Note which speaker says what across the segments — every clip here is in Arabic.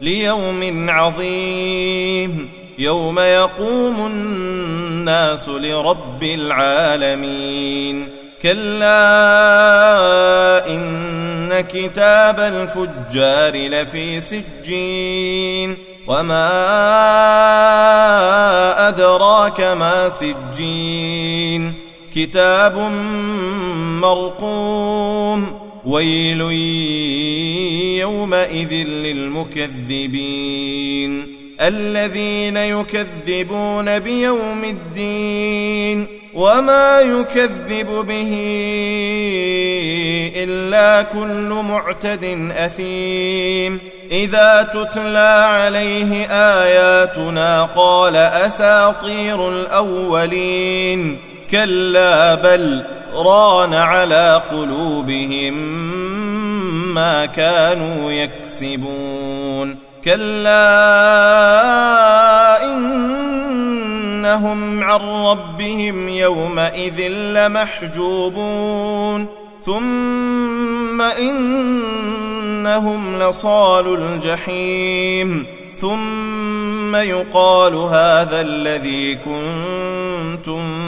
Speaker 1: ليوم عظيم يوم يقوم الناس لرب العالمين كلا إن كتاب الفجار لفي سجين وما أدراك ما سجين كتاب مرقوم ويل يومئذ للمكذبين الذين يكذبون بيوم الدين وما يكذب به إلا كل معتد أثيم إذا تتلى عليه آياتنا قال أساطير الأولين كلا بل ران على قلوبهم ما كانوا يكسبون. كلا إنهم عن ربهم يومئذ لمحجوبون. ثم إنهم لصال الجحيم. ثم يقال هذا الذي كنتم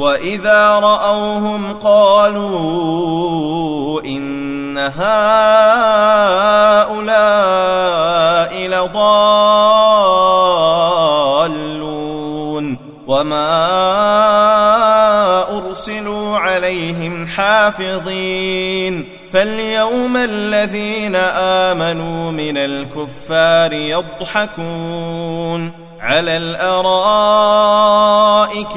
Speaker 1: واذا راوهم قالوا ان هؤلاء لضالون وما ارسلوا عليهم حافظين فاليوم الذين امنوا من الكفار يضحكون على الارائك